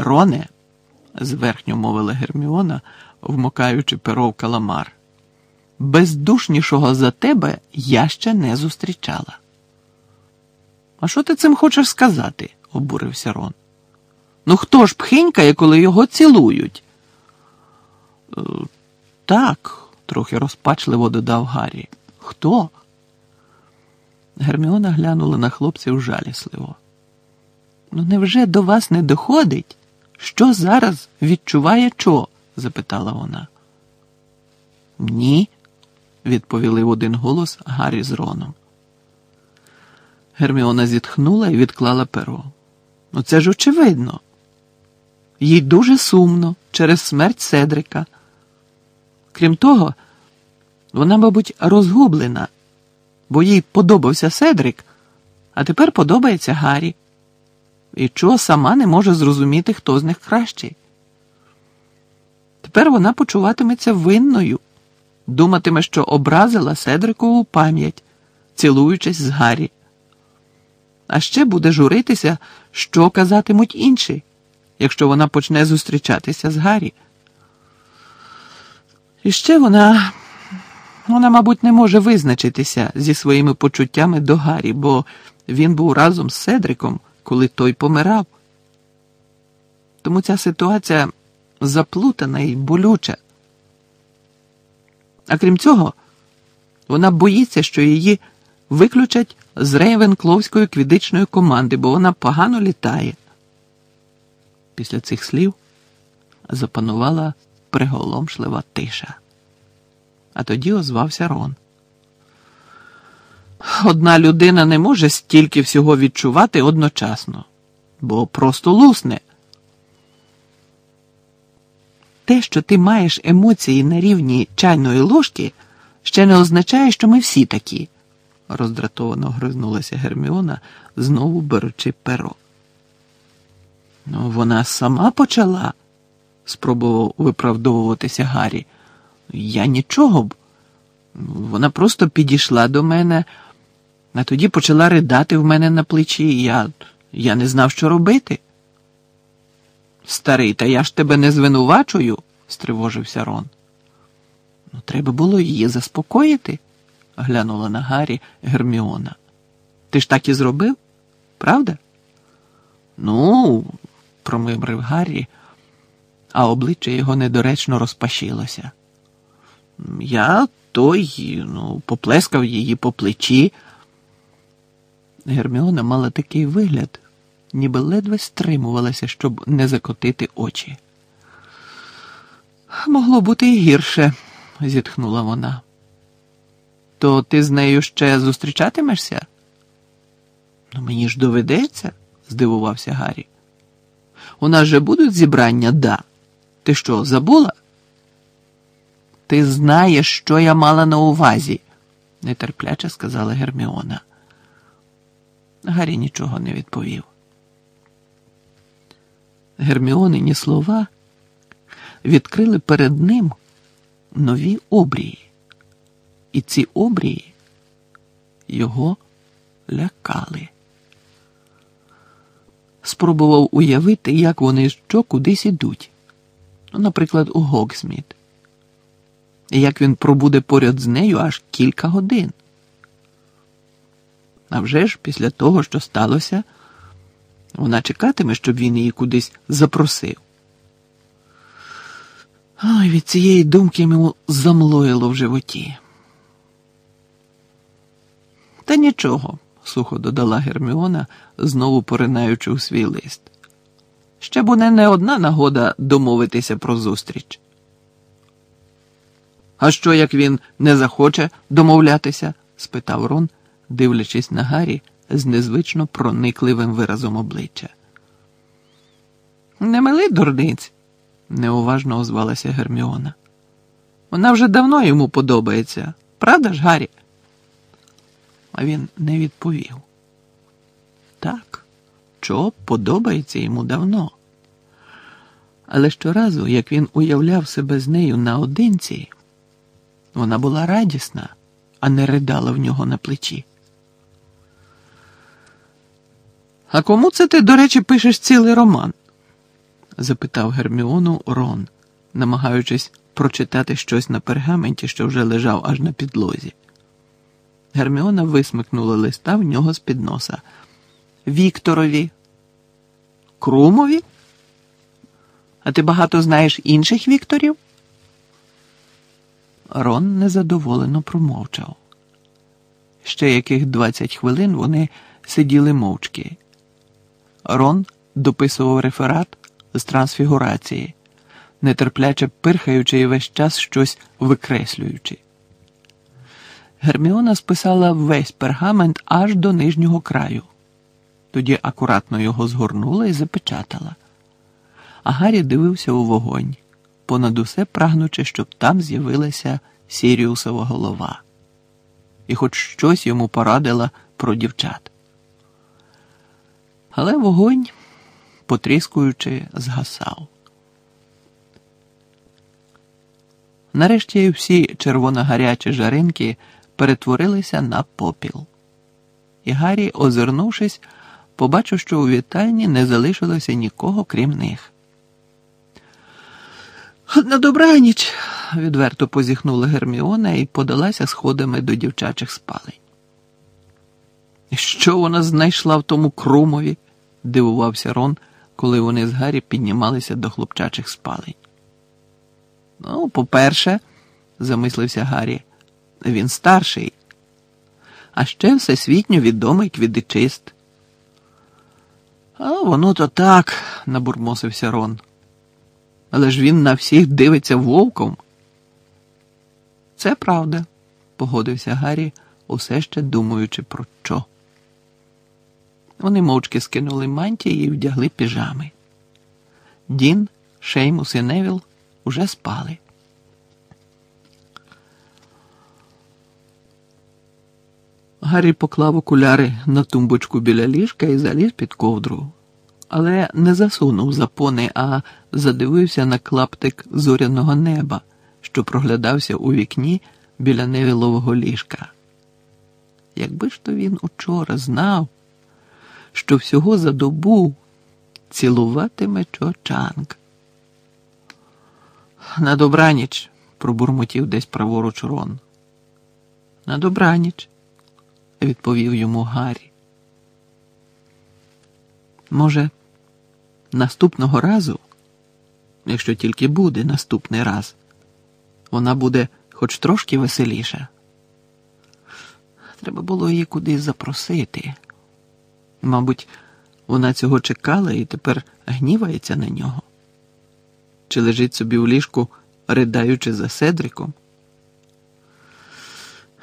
Роне, зверхньо мовила Герміона, вмокаючи перо в каламар. Бездушнішого за тебе я ще не зустрічала. А що ти цим хочеш сказати? обурився Рон. Ну хто ж пхинькає, коли його цілують? «Е, Так, трохи розпачливо додав Гаррі. Хто? Герміона глянула на хлопців жалісливо. Ну, невже до вас не доходить? Що зараз відчуває чо? запитала вона. Ні, відповіли в один голос Гаррі з Роном. Герміона зітхнула і відклала перо. Ну, це ж очевидно. Їй дуже сумно через смерть Седрика. Крім того, вона, мабуть, розгублена, бо їй подобався Седрик, а тепер подобається Гаррі. І чого сама не може зрозуміти, хто з них кращий. Тепер вона почуватиметься винною, думатиме, що образила Седрикову пам'ять, цілуючись з Гаррі. А ще буде журитися, що казатимуть інші, якщо вона почне зустрічатися з Гаррі. І ще вона, вона, мабуть, не може визначитися зі своїми почуттями до Гаррі, бо він був разом з Седриком, коли той помирав. Тому ця ситуація заплутана і болюча. А крім цього, вона боїться, що її виключать з Рейвенкловської квідичної команди, бо вона погано літає. Після цих слів запанувала приголомшлива тиша. А тоді озвався Рон. Одна людина не може стільки всього відчувати одночасно, бо просто лусне. Те, що ти маєш емоції на рівні чайної ложки, ще не означає, що ми всі такі, роздратовано гризнулася Герміона, знову беручи перо. Ну, вона сама почала, спробував виправдовуватися Гаррі. Я нічого б. Вона просто підійшла до мене, а тоді почала ридати в мене на плечі, я, я не знав, що робити. Старий, та я ж тебе не звинувачую, стривожився Рон. Ну, треба було її заспокоїти, глянула на Гаррі Герміона. Ти ж так і зробив, правда? Ну, промимрив Гаррі, а обличчя його недоречно розпашилося. Я той, ну, поплескав її по плечі. Герміона мала такий вигляд, ніби ледве стримувалася, щоб не закотити очі. Могло бути і гірше, зітхнула вона. То ти з нею ще зустрічатимешся? Ну, мені ж доведеться, здивувався Гаррі. У нас же будуть зібрання да. Ти що, забула? Ти знаєш, що я мала на увазі, нетерпляче сказала Герміона. Гаррі нічого не відповів. Герміонині слова відкрили перед ним нові обрії, і ці обрії його лякали. Спробував уявити, як вони що кудись ідуть, наприклад, у Гоксміт, як він пробуде поряд з нею аж кілька годин. А вже ж після того, що сталося, вона чекатиме, щоб він її кудись запросив. Ой, від цієї думки йому замлоїло в животі. Та нічого, сухо додала Герміона, знову поринаючи у свій лист. Ще буде не одна нагода домовитися про зустріч. А що, як він не захоче домовлятися? спитав Рон, дивлячись на Гаррі з незвично проникливим виразом обличчя. Не мили дурниць, неуважно озвалася Герміона. Вона вже давно йому подобається, правда ж, Гаррі? А він не відповів. Так, що подобається йому давно. Але щоразу, як він уявляв себе з нею наодинці, вона була радісна, а не ридала в нього на плечі. А кому це ти, до речі, пишеш цілий роман? запитав Герміону Рон, намагаючись прочитати щось на пергаменті, що вже лежав аж на підлозі. Герміона висмикнула листа в нього з під носа. Вікторові. Крумові? А ти багато знаєш інших Вікторів? Рон незадоволено промовчав. Ще яких двадцять хвилин вони сиділи мовчки. Рон дописував реферат з трансфігурації, нетерпляче пирхаючи і весь час щось викреслюючи. Герміона списала весь пергамент аж до нижнього краю. Тоді акуратно його згорнула і запечатала. А Гаррі дивився у вогонь, понад усе прагнучи, щоб там з'явилася Сіріусова голова. І хоч щось йому порадила про дівчат. Але вогонь, потріскуючи, згасав. Нарешті всі червоно-гарячі жаринки перетворилися на попіл. І Гаррі, озирнувшись, побачив, що у вітальні не залишилося нікого крім них. На добраніч, відверто позіхнула Герміона і подалася сходами до дівчачих спалень. Що вона знайшла в тому крумові? дивувався Рон, коли вони з Гаррі піднімалися до хлопчачих спалень. Ну, по-перше, замислився Гаррі, він старший, а ще всесвітньо відомий квідичист. А воно то так, набурмосився Рон. Але ж він на всіх дивиться вовком. Це правда, погодився Гаррі, усе ще думаючи про що. Вони мовчки скинули мантії і вдягли піжами. Дін, Шеймус і Невіл уже спали. Гаррі поклав окуляри на тумбочку біля ліжка і заліз під ковдру, але не засунув запони, а задивився на клаптик зоряного неба, що проглядався у вікні біля невілового ліжка. Якби ж то він учора знав, що всього за добу цілуватиме чочанг. На добраніч, пробурмотів десь праворуч Рон. На добраніч відповів йому Гаррі. Може, наступного разу, якщо тільки буде наступний раз, вона буде хоч трошки веселіша. Треба було її кудись запросити. Мабуть, вона цього чекала і тепер гнівається на нього. Чи лежить собі в ліжку, ридаючи за Седриком?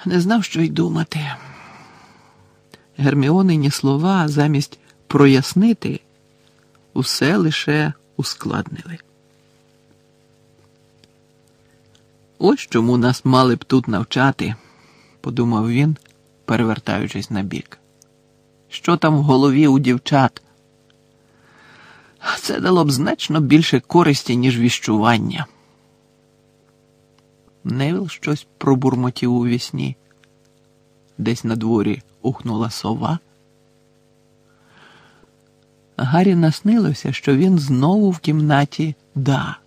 Не знав, що й думати. Герміонині слова замість прояснити усе лише ускладнили. Ось чому нас мали б тут навчати, подумав він, перевертаючись на бік. Що там в голові у дівчат? Це дало б значно більше користі, ніж віщування. Невіл щось пробурмотів у вісні. Десь на дворі ухнула сова. Гаррі наснилося, що він знову в кімнаті да.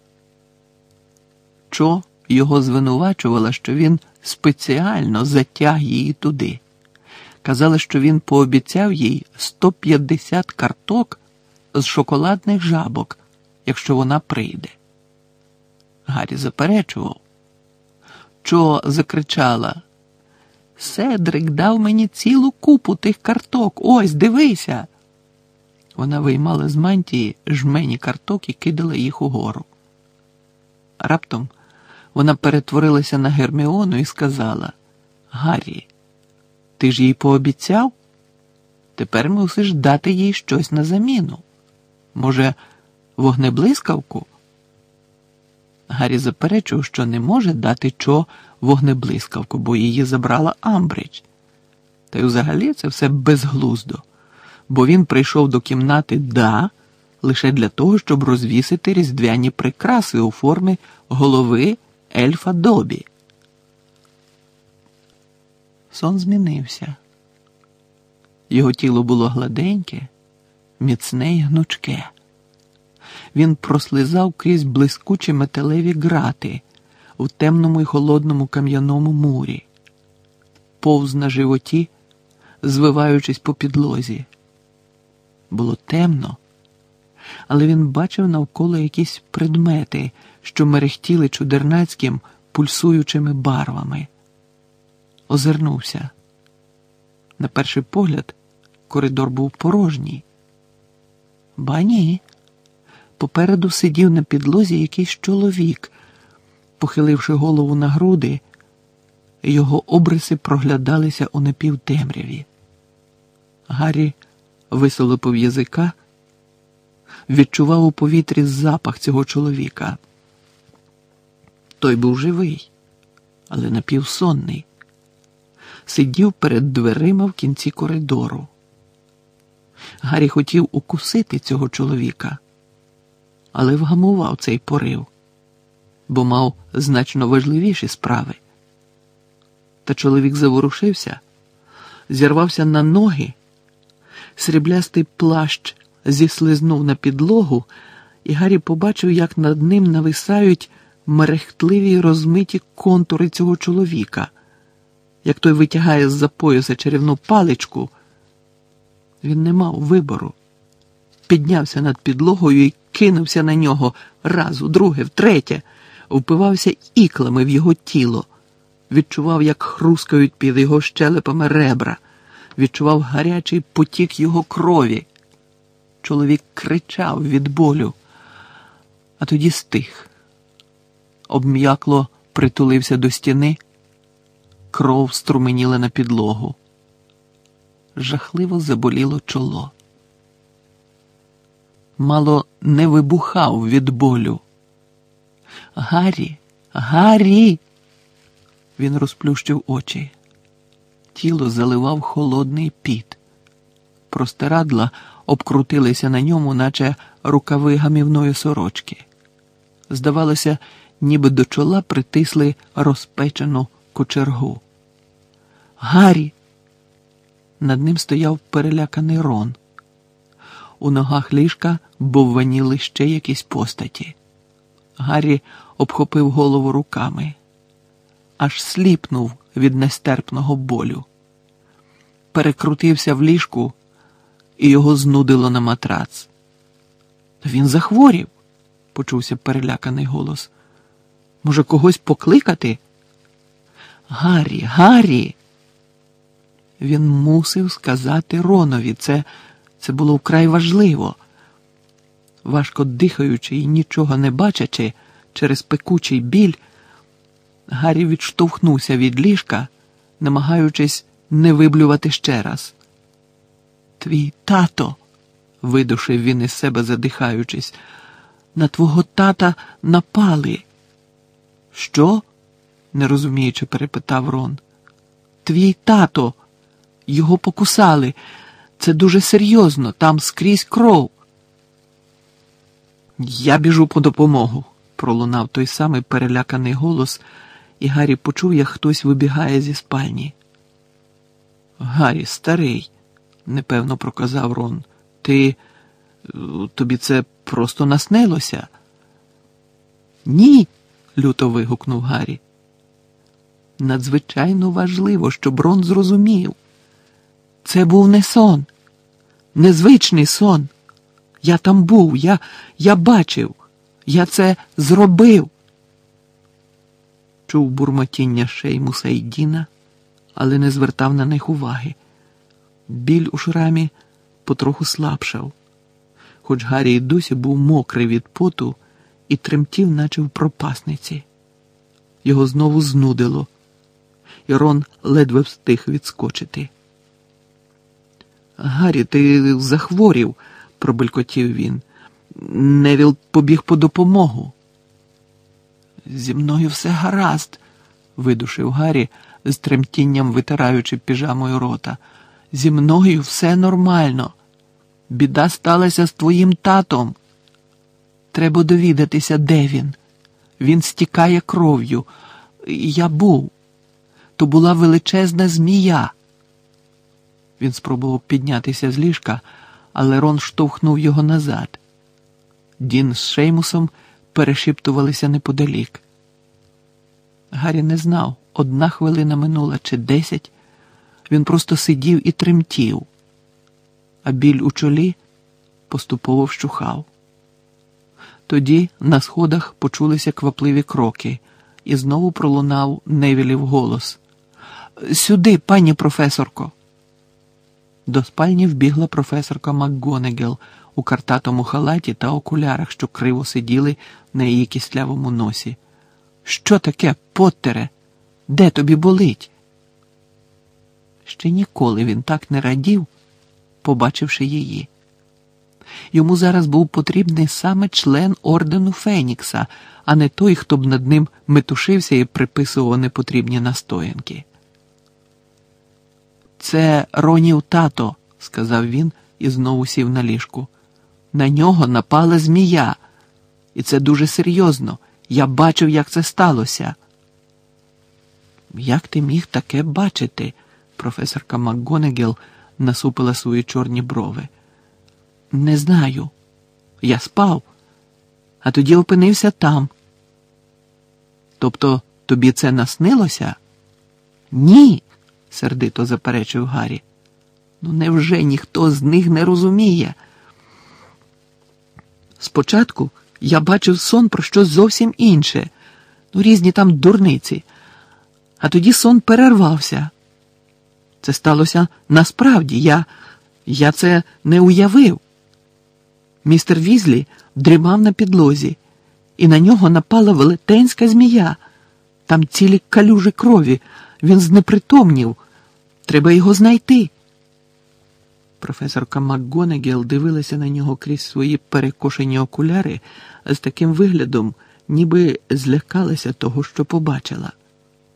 Чо його звинувачувала, що він спеціально затяг її туди. Казали, що він пообіцяв їй 150 карток з шоколадних жабок, якщо вона прийде. Гаррі заперечував. Чо закричала Седрик дав мені цілу купу тих карток. Ось, дивися. Вона виймала з мантії жмені карток і кидала їх угору. Раптом вона перетворилася на Герміону і сказала: Гаррі, ти ж їй пообіцяв? Тепер мусиш дати їй щось на заміну. Може, вогнеблискавку? Гаррі заперечив, що не може дати чо вогнеблискавку, бо її забрала Амбридж. Та й взагалі це все безглуздо, бо він прийшов до кімнати да лише для того, щоб розвісити різдвяні прикраси у формі голови ельфа Добі. Сон змінився. Його тіло було гладеньке, міцне й гнучке. він прослизав крізь блискучі металеві грати у темному й холодному кам'яному мурі, повз на животі, звиваючись по підлозі. Було темно, але він бачив навколо якісь предмети, що мерехтіли чудернацьким пульсуючими барвами. Озирнувся. На перший погляд, коридор був порожній. Ба ні. Попереду сидів на підлозі якийсь чоловік, похиливши голову на груди, його обриси проглядалися у напівтемряві. Гаррі висолопив язика, відчував у повітрі запах цього чоловіка. Той був живий, але напівсонний. Сидів перед дверима в кінці коридору. Гаррі хотів укусити цього чоловіка, але вгамував цей порив, бо мав значно важливіші справи. Та чоловік заворушився, зірвався на ноги, сріблястий плащ зіслизнув на підлогу, і Гаррі побачив, як над ним нависають мерехтливі розмиті контури цього чоловіка, як той витягає з-за пояса чарівну паличку. Він не мав вибору. Піднявся над підлогою і кинувся на нього раз, друге, втретє, впивався іклами в його тіло, відчував, як хрускають під його щелепами ребра, відчував гарячий потік його крові. Чоловік кричав від болю, а тоді стих. Обм'якло притулився до стіни, кров струменіла на підлогу жахливо заболіло чоло. Мало не вибухав від болю. Гаррі, Гаррі. Він розплющив очі. Тіло заливав холодний піт. Простирадла обкрутилися на ньому, наче рукави гамівної сорочки. Здавалося, ніби до чола притисли розпечену кочергу. Гаррі, над ним стояв переляканий рон. У ногах ліжка бовваніли ще якісь постаті. Гаррі обхопив голову руками, аж сліпнув від нестерпного болю. Перекрутився в ліжку, і його знудило на матрац. Він захворів, почувся переляканий голос. Може, когось покликати? Гаррі, Гаррі. Він мусив сказати Ронові. Це, Це було вкрай важливо. Важко дихаючи і нічого не бачачи через пекучий біль, Гаррі відштовхнувся від ліжка, намагаючись не виблювати ще раз. Твій тато, видушив він із себе, задихаючись, на твого тата напали. Що? Не розуміючи, перепитав Рон. Твій тато. Його покусали. Це дуже серйозно, там скрізь кров. Я біжу по допомогу, пролунав той самий переляканий голос, і Гаррі почув, як хтось вибігає зі спальні. Гаррі, старий, непевно проказав Рон. Ти тобі це просто наснилося? Ні, люто вигукнув Гаррі. Надзвичайно важливо, щоб Рон зрозумів. Це був не сон, незвичний сон. Я там був, я, я бачив, я це зробив. Чув бурмотіння шейму Сайдіна, але не звертав на них уваги. Біль у шрамі потроху слабшав, хоч Гаррі й досі був мокрий від поту і тремтів, наче в пропасниці. Його знову знудило, і Рон ледве встиг відскочити. Гаррі, ти захворів, пробелькотів він. Невіл побіг по допомогу. Зі мною все гаразд, видушив Гаррі, з тремтінням витираючи піжамою рота. Зі мною все нормально. Біда сталася з твоїм татом. Треба довідатися, де він. Він стікає кров'ю. Я був. То була величезна змія. Він спробував піднятися з ліжка, але Рон штовхнув його назад. Дін з Шеймусом перешіптувалися неподалік. Гаррі не знав, одна хвилина минула чи десять. Він просто сидів і тремтів, а біль у чолі поступово вщухав. Тоді на сходах почулися квапливі кроки, і знову пролунав Невілів голос. Сюди, пані професорко. До спальні вбігла професорка МакГонегел у картатому халаті та окулярах, що криво сиділи на її кислявому носі. Що таке, Поттере? Де тобі болить? Ще ніколи він так не радів, побачивши її. Йому зараз був потрібний саме член ордену Фенікса, а не той, хто б над ним метушився і приписував непотрібні настоянки. Це Ронів тато, сказав він і знову сів на ліжку. На нього напала змія, і це дуже серйозно. Я бачив, як це сталося. Як ти міг таке бачити? Професорка МакГонегел насупила свої чорні брови. Не знаю. Я спав, а тоді опинився там. Тобто тобі це наснилося? Ні, сердито заперечив Гаррі. Ну, невже ніхто з них не розуміє? Спочатку я бачив сон про щось зовсім інше, ну, різні там дурниці, а тоді сон перервався. Це сталося насправді, я, я це не уявив. Містер Візлі дрімав на підлозі, і на нього напала велетенська змія. Там цілі калюжі крові. Він знепритомнів. Треба його знайти. Професорка МакГонегел дивилася на нього крізь свої перекошені окуляри з таким виглядом, ніби злякалася того, що побачила.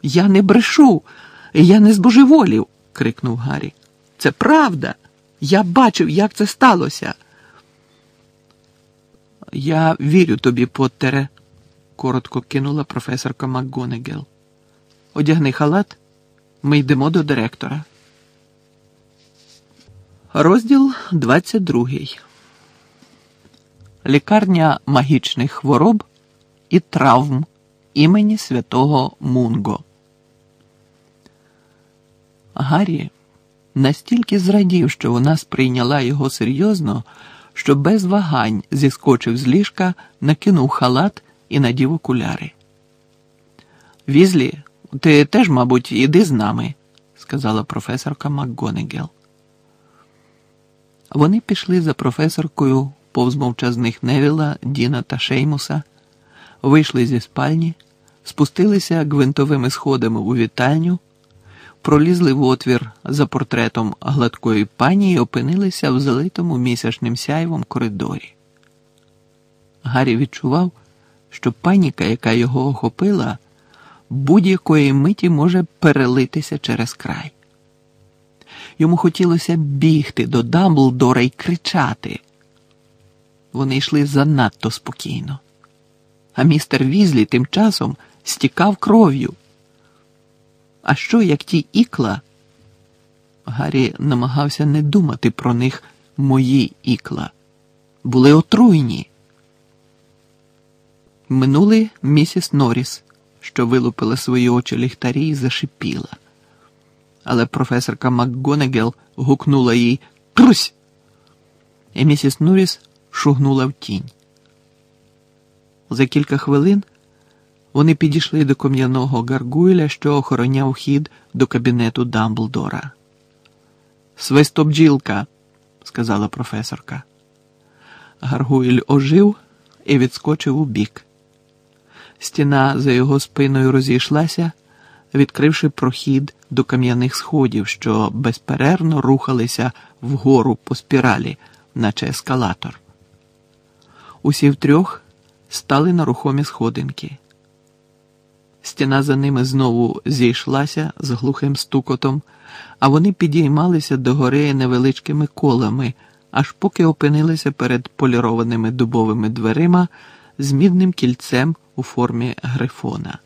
Я не брешу, я не збожеволів, крикнув Гаррі. Це правда. Я бачив, як це сталося. Я вірю тобі, Поттере, коротко кинула професорка МакГонегел. Одягни халат, ми йдемо до директора. Розділ 22. Лікарня магічних хвороб і травм імені святого Мунго. Гаррі настільки зрадів, що вона сприйняла його серйозно, що без вагань зіскочив з ліжка, накинув халат і надів окуляри. Візлі, ти теж, мабуть, іди з нами, сказала професорка МакГонегел. Вони пішли за професоркою повз мовчазних Невіла, Діна та Шеймуса, вийшли зі спальні, спустилися гвинтовими сходами у вітальню, пролізли в отвір за портретом гладкої пані і опинилися в залитому місячним сяйвом коридорі. Гаррі відчував, що паніка, яка його охопила, будь-якої миті може перелитися через край. Йому хотілося бігти до Дамблдора і кричати. Вони йшли занадто спокійно. А містер Візлі тим часом стікав кров'ю. А що, як ті ікла? Гаррі намагався не думати про них мої ікла. Були отруйні. Минули місіс Норріс, що вилупила свої очі ліхтарі і зашипіла але професорка МакГонегел гукнула їй Трусь! І місіс Нуріс шугнула в тінь. За кілька хвилин вони підійшли до ком'яного гаргуйля, що охороняв хід до кабінету Дамблдора. Свистобджілка, сказала професорка. Гаргуйль ожив і відскочив у бік. Стіна за його спиною розійшлася, відкривши прохід до кам'яних сходів, що безперервно рухалися вгору по спіралі, наче ескалатор. Усі втрьох стали на рухомі сходинки. Стіна за ними знову зійшлася з глухим стукотом, а вони підіймалися до гори невеличкими колами, аж поки опинилися перед полірованими дубовими дверима з мідним кільцем у формі грифона.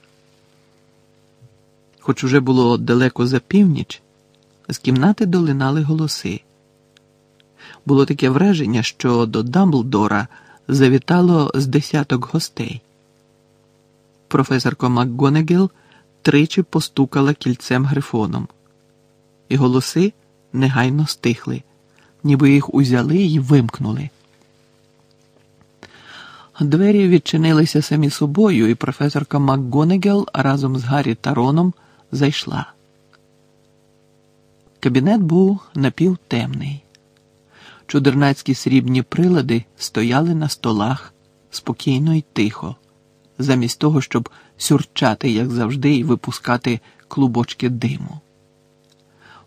Хоч уже було далеко за північ, з кімнати долинали голоси. Було таке враження, що до Дамблдора завітало з десяток гостей. Професорко МакГонегел тричі постукала кільцем грифоном, і голоси негайно стихли, ніби їх узяли і вимкнули. Двері відчинилися самі собою, і професорка МакГонегел разом з Гаррі та Роном зайшла. Кабінет був напівтемний. Чудернацькі срібні прилади стояли на столах спокійно й тихо, замість того, щоб сюрчати, як завжди, і випускати клубочки диму.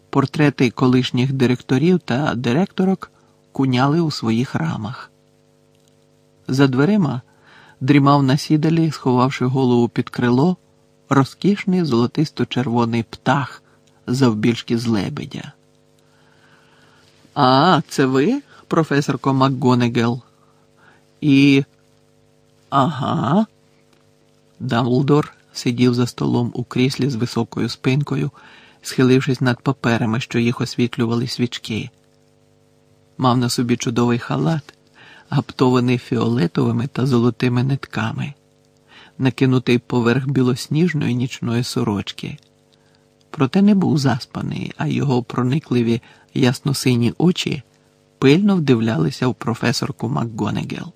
Портрети колишніх директорів та директорок куняли у своїх рамах. За дверима дрімав на сідалі, сховавши голову під крило, розкішний золотисто-червоний птах завбільшки з лебедя. А, це ви, професорко МакГонегел? І. Ага. Дамблдор сидів за столом у кріслі з високою спинкою, схилившись над паперами, що їх освітлювали свічки. Мав на собі чудовий халат, гаптований фіолетовими та золотими нитками, накинутий поверх білосніжної нічної сорочки. Проте не був заспаний, а його проникливі ясно-сині очі пильно вдивлялися в професорку МакГонегел.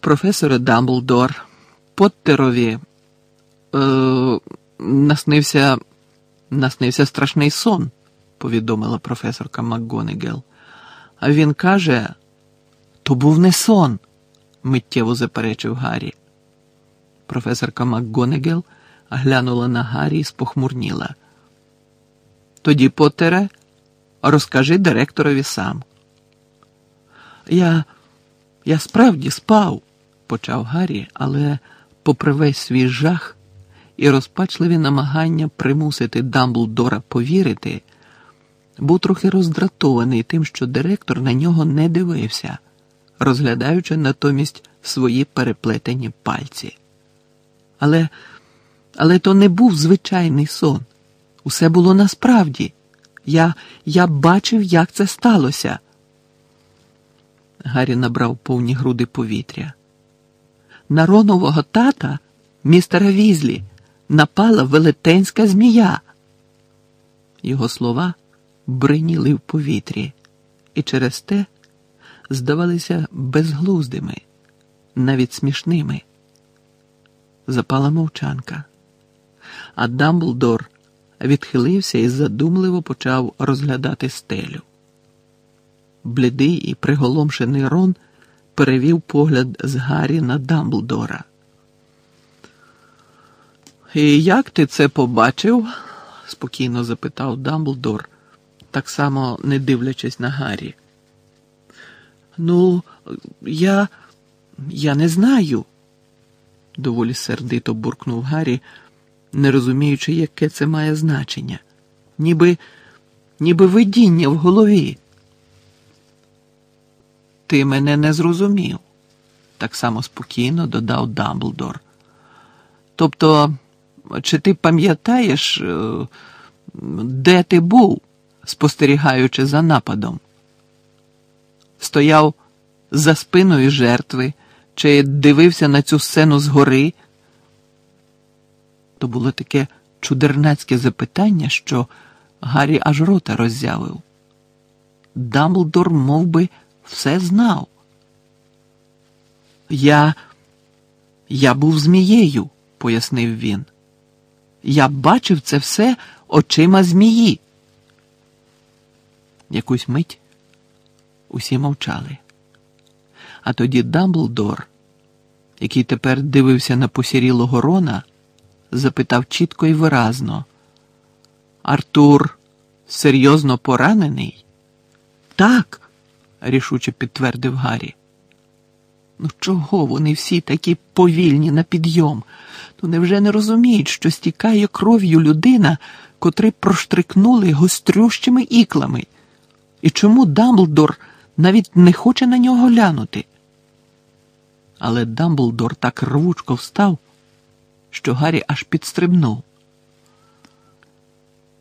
Професоре Дамблдор, Поттерові е, наснився наснився страшний сон, повідомила професорка МакГонегел. А він каже, то був не сон, миттєво заперечив Гаррі. Професорка МакГонегел глянула на Гаррі і спохмурніла. Тоді, Поттере, розкажи директорові сам. Я я справді спав, почав Гаррі, але, попри весь свій жах і розпачливі намагання примусити Дамблдора повірити, був трохи роздратований тим, що директор на нього не дивився, розглядаючи натомість свої переплетені пальці. Але, Але то не був звичайний сон. Усе було насправді. Я я бачив, як це сталося. Гаррі набрав повні груди повітря. На Ронового тата, містера Візлі, напала велетенська змія. Його слова бриніли в повітрі, і через те здавалися безглуздими, навіть смішними. Запала мовчанка, а Дамблдор відхилився і задумливо почав розглядати стелю. Блідий і приголомшений Рон перевів погляд з Гаррі на Дамблдора. І як ти це побачив? спокійно запитав Дамблдор, так само не дивлячись на Гаррі. Ну, я я не знаю, доволі сердито буркнув Гаррі, не розуміючи, яке це має значення, ніби, ніби видіння в голові. Ти мене не зрозумів, так само спокійно додав Дамблдор. Тобто, чи ти пам'ятаєш, е, де ти був, спостерігаючи за нападом? Стояв за спиною жертви, чи дивився на цю сцену згори? То було таке чудернацьке запитання, що Гаррі аж рота роззявив. Дамблдор мов би, все знав. Я я був змією, пояснив він. Я бачив це все очима змії. Якусь мить усі мовчали. А тоді Дамблдор, який тепер дивився на посірілого Рона, запитав чітко і виразно. Артур серйозно поранений? Так, рішуче підтвердив Гаррі. Ну, чого вони всі такі повільні на підйом? То невже не розуміють, що стікає кров'ю людина, котри проштрикнули гострющими іклами? І чому Дамблдор навіть не хоче на нього глянути? Але Дамблдор так рвучко встав, що Гаррі аж підстрибнув.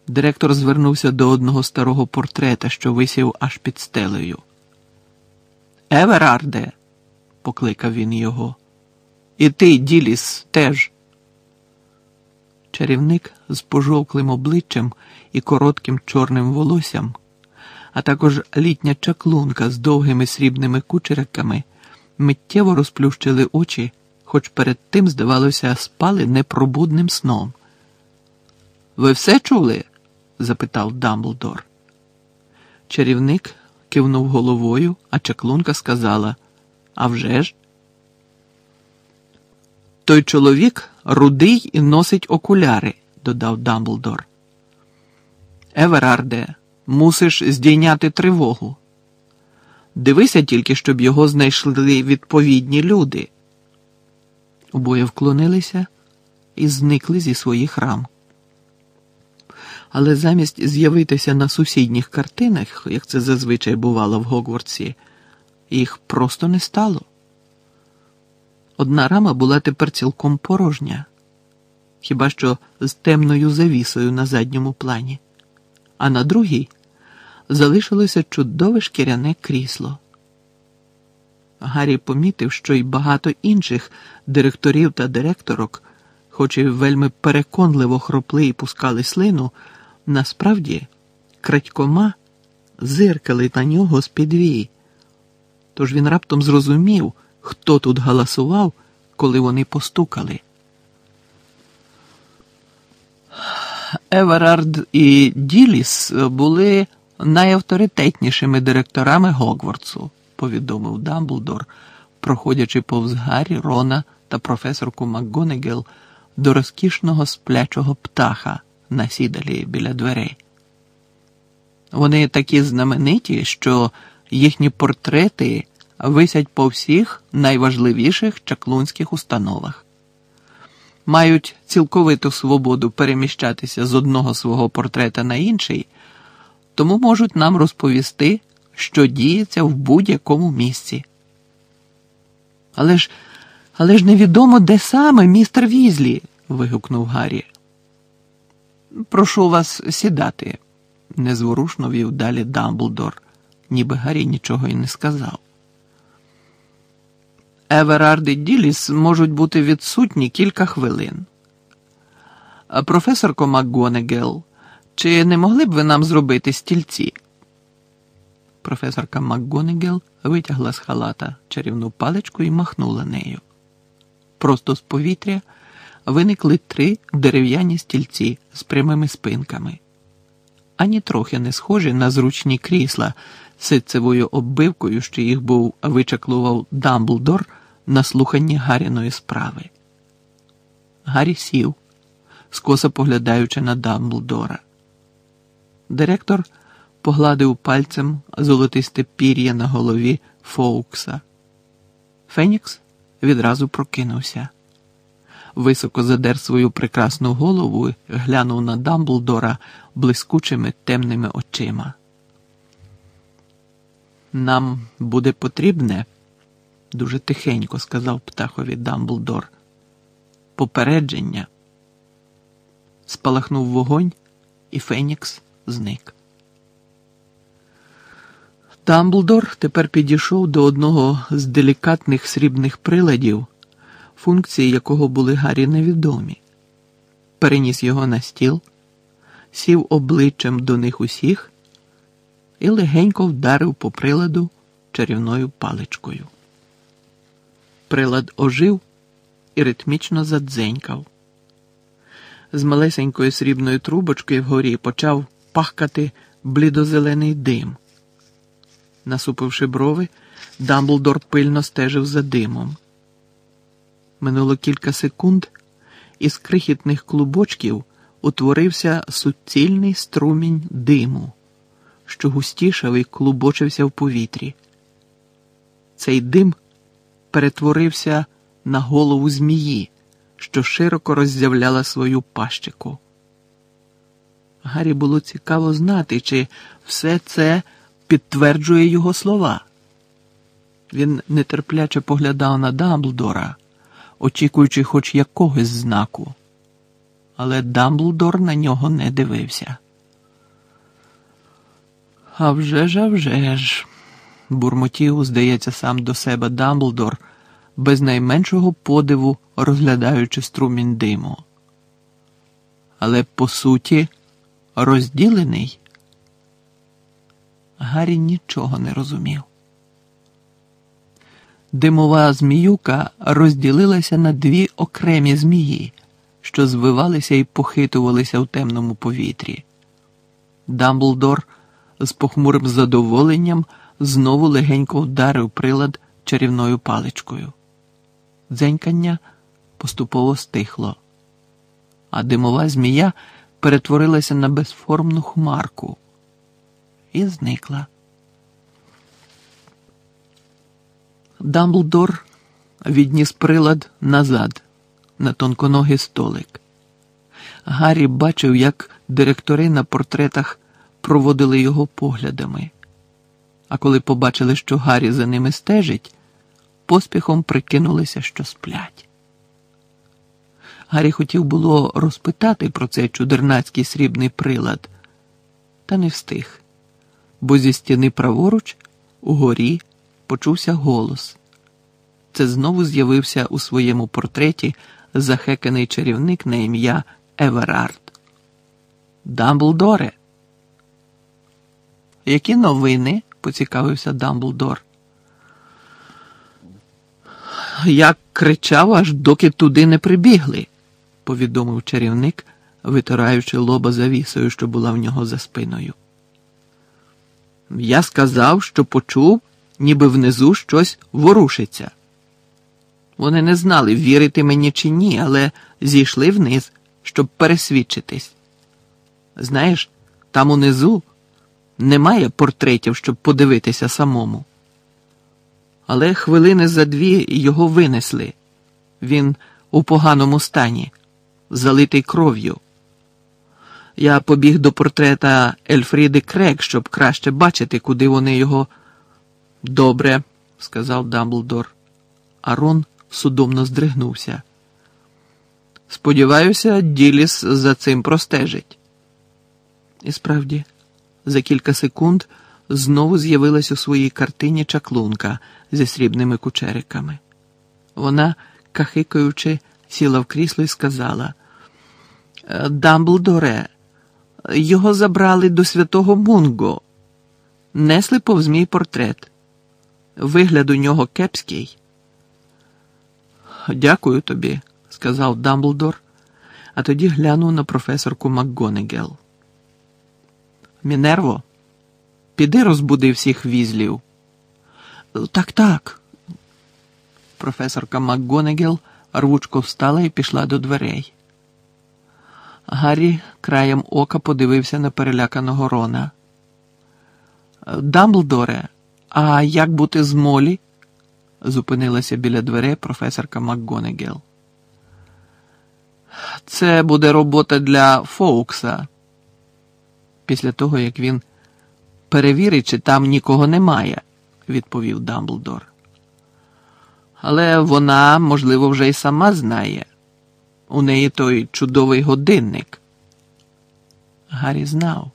Директор звернувся до одного старого портрета, що висів аж під стелею. Еверарде, покликав він його. І ти, Діліс, теж. Чарівник з пожовклим обличчям і коротким чорним волоссям, а також літня чаклунка з довгими срібними кучериками миттєво розплющили очі, хоч перед тим, здавалося, спали непробудним сном. Ви все чули? запитав Дамблдор. Чарівник кивнув головою, а чаклунка сказала «А вже ж?» Той чоловік рудий і носить окуляри, додав Дамблдор. Еверарде, мусиш здійняти тривогу. Дивися тільки, щоб його знайшли відповідні люди. Обоє вклонилися і зникли зі своїх рам. Але замість з'явитися на сусідніх картинах, як це зазвичай бувало в Гогвартсі, їх просто не стало. Одна рама була тепер цілком порожня, хіба що з темною завісою на задньому плані, а на другій залишилося чудове шкіряне крісло. Гаррі помітив, що й багато інших директорів та директорок, хоч і вельми переконливо хропли і пускали слину, насправді крадькома зиркали на нього з підвій. Тож він раптом зрозумів, хто тут галасував, коли вони постукали. Еверард і Діліс були найавторитетнішими директорами Гогвартсу, повідомив Дамблдор, проходячи повз Гаррі, Рона та професорку МакГонегел до розкішного сплячого птаха на сідалі біля дверей. Вони такі знамениті, що їхні портрети висять по всіх найважливіших чаклунських установах. Мають цілковиту свободу переміщатися з одного свого портрета на інший, тому можуть нам розповісти, що діється в будь-якому місці. Але ж але ж невідомо, де саме містер Візлі. вигукнув Гаррі. Прошу вас сідати, незворушно вів далі Дамблдор, ніби Гаррі нічого й не сказав. Еверард і Діліс можуть бути відсутні кілька хвилин. Професорко МакГонегел, чи не могли б ви нам зробити стільці? Професорка МакГонегел витягла з халата чарівну паличку і махнула нею. Просто з повітря виникли три дерев'яні стільці з прямими спинками, ані трохи не схожі на зручні крісла ситцевою оббивкою, що їх був вичаклував Дамблдор на слуханні Гаріної справи. Гаррі сів, скоса поглядаючи на Дамблдора. Директор погладив пальцем золотисте пір'я на голові Фоукса. Фенікс відразу прокинувся. Високо задер свою прекрасну голову і глянув на Дамблдора блискучими темними очима. Нам буде потрібне, дуже тихенько сказав птахові Дамблдор. Попередження. Спалахнув вогонь, і Фенікс зник. Дамблдор тепер підійшов до одного з делікатних срібних приладів, функції якого були Гаррі невідомі, переніс його на стіл, сів обличчям до них усіх і легенько вдарив по приладу чарівною паличкою. Прилад ожив і ритмічно задзенькав. З малесенької срібної трубочки вгорі почав пахкати блідозелений дим. Насупивши брови, Дамблдор пильно стежив за димом. Минуло кілька секунд, і з крихітних клубочків утворився суцільний струмінь диму, що густішав і клубочився в повітрі. Цей дим перетворився на голову змії, що широко роззявляла свою пащику. Гаррі було цікаво знати, чи все це підтверджує його слова. Він нетерпляче поглядав на Дамблдора, очікуючи хоч якогось знаку, але Дамблдор на нього не дивився. «А вже ж, а вже ж», бурмотів, здається, сам до себе Дамблдор, без найменшого подиву розглядаючи струмінь диму. Але по суті розділений. Гаррі нічого не розумів. Димова зміюка розділилася на дві окремі змії, що звивалися і похитувалися в темному повітрі. Дамблдор з похмурим задоволенням знову легенько вдарив прилад чарівною паличкою. Дзенькання поступово стихло, а димова змія перетворилася на безформну хмарку і зникла. Дамблдор відніс прилад назад на тонконогий столик. Гаррі бачив, як директори на портретах проводили його поглядами, а коли побачили, що Гаррі за ними стежить, поспіхом прикинулися, що сплять. Гаррі хотів було розпитати про цей чудернацький срібний прилад, та не встиг, бо зі стіни праворуч угорі почувся голос. Це знову з'явився у своєму портреті захеканий чарівник на ім'я Еверард. Дамблдоре. Які новини? поцікавився Дамблдор. Я кричав, аж доки туди не прибігли, повідомив чарівник, витираючи лоба завісою, що була в нього за спиною. Я сказав, що почув, ніби внизу щось ворушиться. Вони не знали, вірити мені чи ні, але зійшли вниз, щоб пересвідчитись. Знаєш, там унизу немає портретів, щоб подивитися самому. Але хвилини за дві його винесли. Він у поганому стані, залитий кров'ю. Я побіг до портрета Ельфріди Крек, щоб краще бачити, куди вони його. Добре, сказав Дамблдор. Арон судомно здригнувся. Сподіваюся, Діліс за цим простежить. І справді, за кілька секунд знову з'явилась у своїй картині чаклунка зі срібними кучериками. Вона, кахикаючи, сіла в крісло і сказала: Дамблдоре, його забрали до святого Мунго, несли повз мій портрет. Вигляд у нього кепський. Дякую тобі, сказав Дамблдор, а тоді глянув на професорку МакГонегел. Мінерво, піди розбуди всіх візлів. Так, так. Професорка МакГонегел рвучко встала і пішла до дверей. Гаррі краєм ока подивився на переляканого Рона. Дамблдоре, а як бути з Молі? зупинилася біля дверей професорка МакГонегел. Це буде робота для Фоукса. Після того, як він перевірить, чи там нікого немає, відповів Дамблдор. Але вона, можливо, вже й сама знає. У неї той чудовий годинник. Гаррі знав,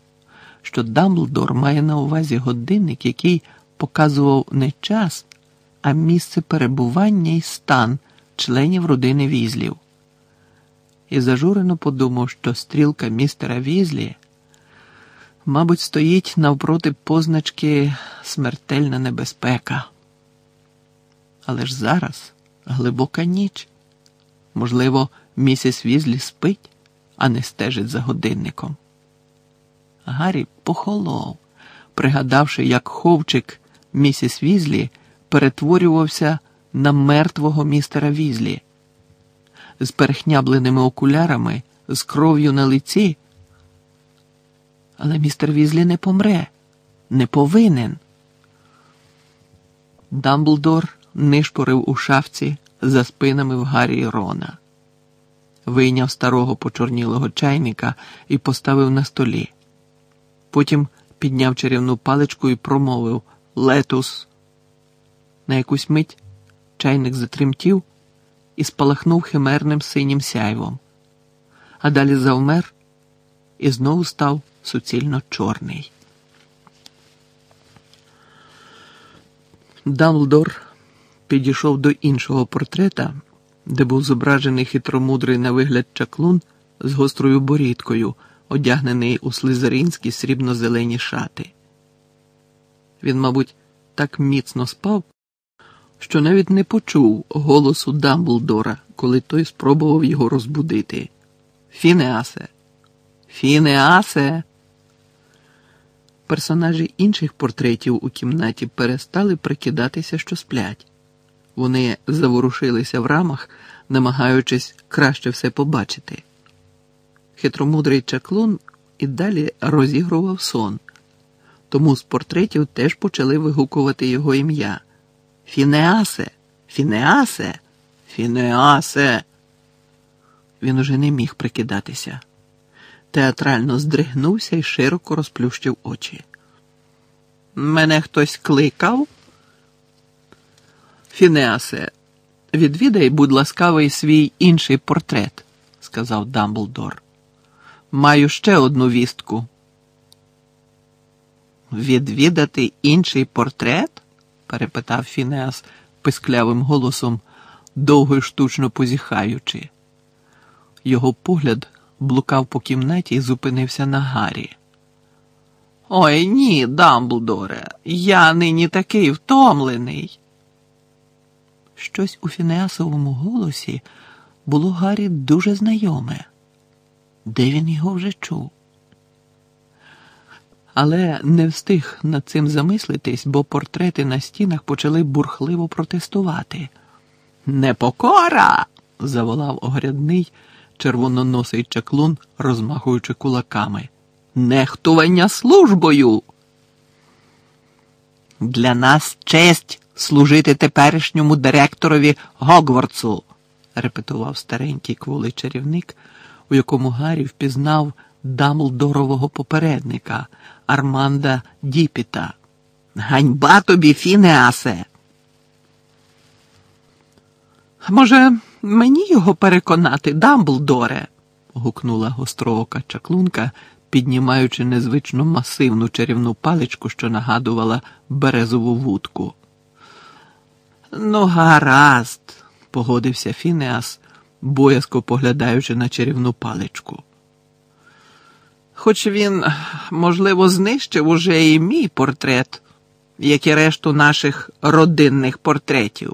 що Дамблдор має на увазі годинник, який показував не час, а місце перебування і стан членів родини Візлів. І зажурено подумав, що стрілка містера Візлі, мабуть, стоїть навпроти позначки смертельна небезпека. Але ж зараз глибока ніч. Можливо, місіс Візлі спить, а не стежить за годинником. Гаррі похолов, пригадавши, як ховчик місіс Візлі перетворювався на мертвого містера Візлі. З перехнябленими окулярами, з кров'ю на лиці. Але містер Візлі не помре, не повинен. Дамблдор нишпорив у шафці за спинами в Гаррі і Рона. Вийняв старого почорнілого чайника і поставив на столі. Потім підняв чарівну паличку і промовив Летус. На якусь мить чайник затремтів і спалахнув химерним синім сяйвом, а далі завмер і знову став суцільно чорний. Дамблдор підійшов до іншого портрета, де був зображений хитромудрий на вигляд чаклун з гострою борідкою, одягнений у слизеринські срібно-зелені шати. Він, мабуть, так міцно спав, що навіть не почув голосу Дамблдора, коли той спробував його розбудити. Фінеасе, Фінеасе. Персонажі інших портретів у кімнаті перестали прикидатися, що сплять. Вони заворушилися в рамах, намагаючись краще все побачити. Хитромудрий чаклун і далі розігрував сон, тому з портретів теж почали вигукувати його ім'я. Фінеасе, Фінеасе, Фінеасе. Він уже не міг прикидатися. Театрально здригнувся і широко розплющив очі. Мене хтось кликав? Фінеасе, відвідай, будь ласкавий, свій інший портрет, сказав Дамблдор. Маю ще одну вістку. Відвідати інший портрет? перепитав Фінеас писклявим голосом, довго й штучно позіхаючи. Його погляд блукав по кімнаті і зупинився на Гаррі. Ой ні, Дамблдоре, я нині такий втомлений. Щось у Фінеасовому голосі було Гаррі дуже знайоме. Де він його вже чув? Але не встиг над цим замислитись, бо портрети на стінах почали бурхливо протестувати. Непокора. заволав огрядний червононосий чаклун, розмахуючи кулаками. Нехтування службою. Для нас честь служити теперішньому директорові Гогвартсу, репетував старенький кволий чарівник, у якому Гаррі впізнав Дамблдорового попередника Арманда Діпіта. Ганьба тобі, Фінеасе! Може, мені його переконати, Дамблдоре? гукнула гостроока чаклунка, піднімаючи незвично масивну чарівну паличку, що нагадувала березову вудку. Ну, гаразд, погодився Фінеас, боязко поглядаючи на чарівну паличку. Хоч він, можливо, знищив уже і мій портрет, як і решту наших родинних портретів.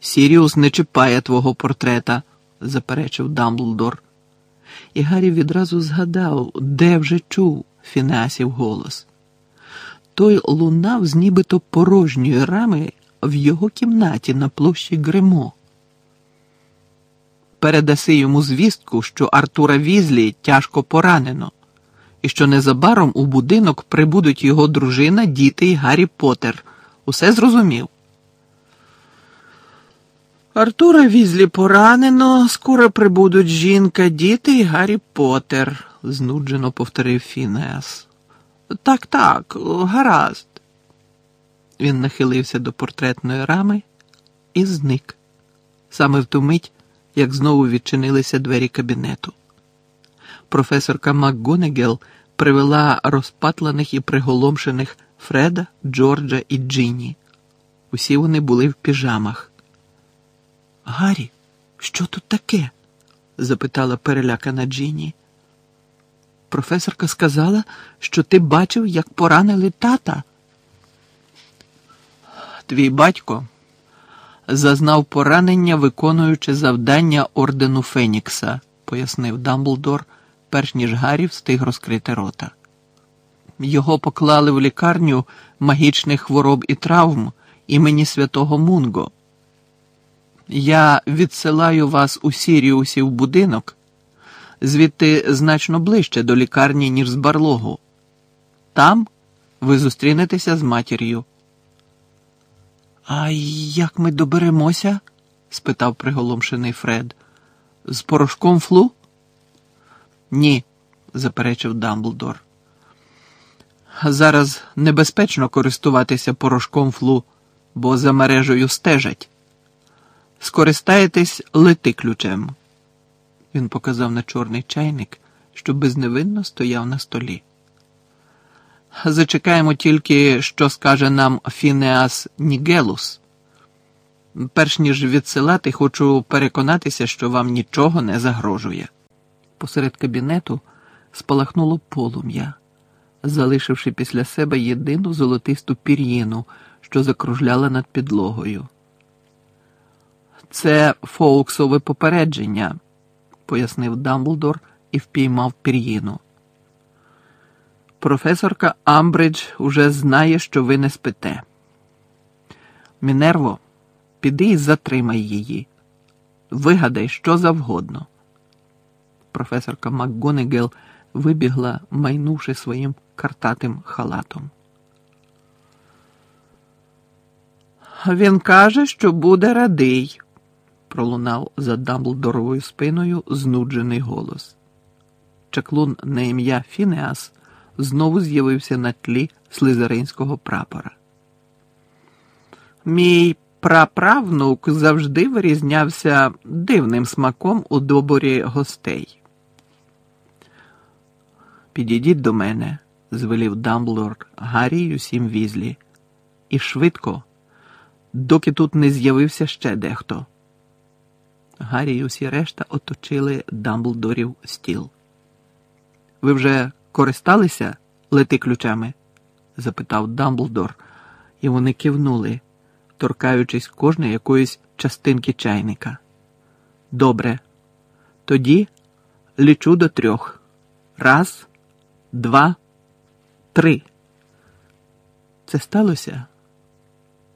Сіріус не чіпає твого портрета, заперечив Дамблдор. І Гаррі відразу згадав, де вже чув Фінеасів голос. Той лунав з нібито порожньої рами в його кімнаті на площі Гримо. Передаси йому звістку, що Артура Візлі тяжко поранено, і що незабаром у будинок прибудуть його дружина, діти і Гаррі Поттер. Усе зрозумів. Артура Візлі поранено, скоро прибудуть жінка, діти і Гаррі Поттер, знуджено повторив Фінеас. Так, так, гаразд. Він нахилився до портретної рами і зник. Саме в ту мить, як знову відчинилися двері кабінету. Професорка МакГонегел привела розпатланих і приголомшених Фреда, Джорджа і Джинні. Усі вони були в піжамах. Гаррі, що тут таке? запитала перелякана Джинні. Професорка сказала, що ти бачив, як поранили тата. Твій батько зазнав поранення, виконуючи завдання ордену Фенікса, пояснив Дамблдор, перш ніж Гаррі встиг розкрити рота. Його поклали в лікарню магічних хвороб і травм імені святого Мунго. Я відсилаю вас у Сіріусі в будинок, звідти значно ближче до лікарні, ніж з барлогу. Там ви зустрінетеся з матір'ю. А як ми доберемося? спитав приголомшений Фред. З порошком флу? Ні, заперечив Дамблдор. Зараз небезпечно користуватися порошком флу, бо за мережею стежать. Скористаєтесь лети ключем. Він показав на чорний чайник, що безневинно стояв на столі. Зачекаємо тільки, що скаже нам Фінеас Нігелус. Перш ніж відсилати, хочу переконатися, що вам нічого не загрожує. Посеред кабінету спалахнуло полум'я, залишивши після себе єдину золотисту пір'їну, що закружляла над підлогою. Це Фоуксове попередження, пояснив Дамблдор і впіймав пір'їну. Професорка Амбридж уже знає, що ви не спите. Мінерво, піди і затримай її. Вигадай що завгодно. Професорка МакГонегел вибігла, майнувши своїм картатим халатом. Він каже, що буде радий, пролунав за Дамблдоровою спиною знуджений голос. Чаклун на ім'я Фінеас знову з'явився на тлі слизеринського прапора. Мій праправнук завжди вирізнявся дивним смаком у доборі гостей. Підійдіть до мене, звелів Дамблор Гаррі усім візлі, і швидко, доки тут не з'явився ще дехто. Гаррі й усі решта оточили Дамблдорів стіл. Ви вже користалися лети ключами? запитав Дамблдор, і вони кивнули, торкаючись кожної якоїсь частинки чайника. Добре. Тоді лічу до трьох. Раз, два, три. Це сталося